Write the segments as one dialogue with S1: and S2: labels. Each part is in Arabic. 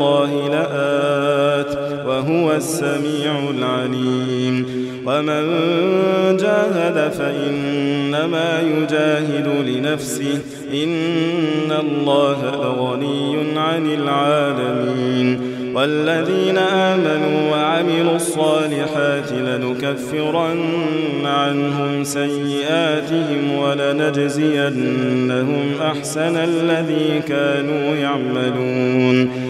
S1: الله لآت وهو السميع العليم. ومن جاهد فإنما يجاهد لنفسه. إن الله لغني عن العالمين. والذين آمنوا وعملوا الصالحات لنكفرن عنهم سيئاتهم ولنجزينهم أحسن الذي كانوا يعملون.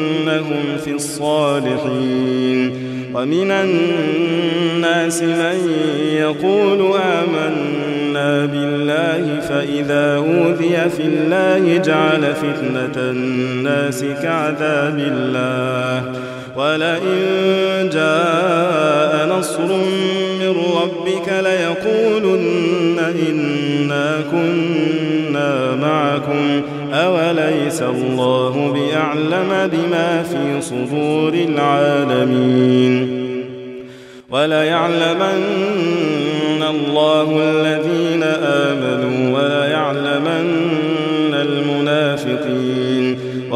S1: لندخلنهم في الصالحين. ومن الناس من يقول آمنا بالله فإذا أوذي في الله جعل فتنة الناس كعذاب الله. ولئن جاء نصر من ربك ليقولن إنا كنا معكم. أوليس الله بأعلم بما في صدور العالمين. وليعلمن الله الذين آمنوا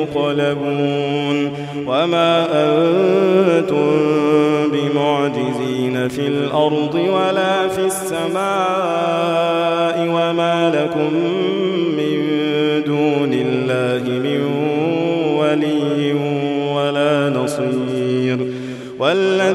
S1: تقلبون وما أنتم بمعجزين في الأرض ولا في السماء وما لكم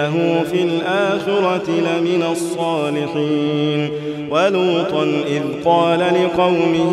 S1: وإنه في الآخرة لمن الصالحين ولوطا إذ قال لقومه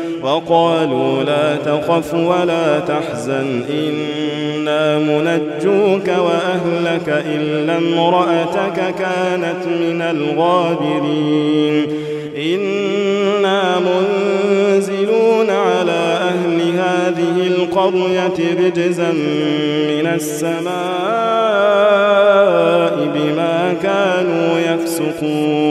S1: وقالوا لا تخف ولا تحزن إنا منجوك وأهلك إلا امرأتك كانت من الغابرين. إنا منزلون على أهل هذه القرية رجزا من السماء بما كانوا يفسقون.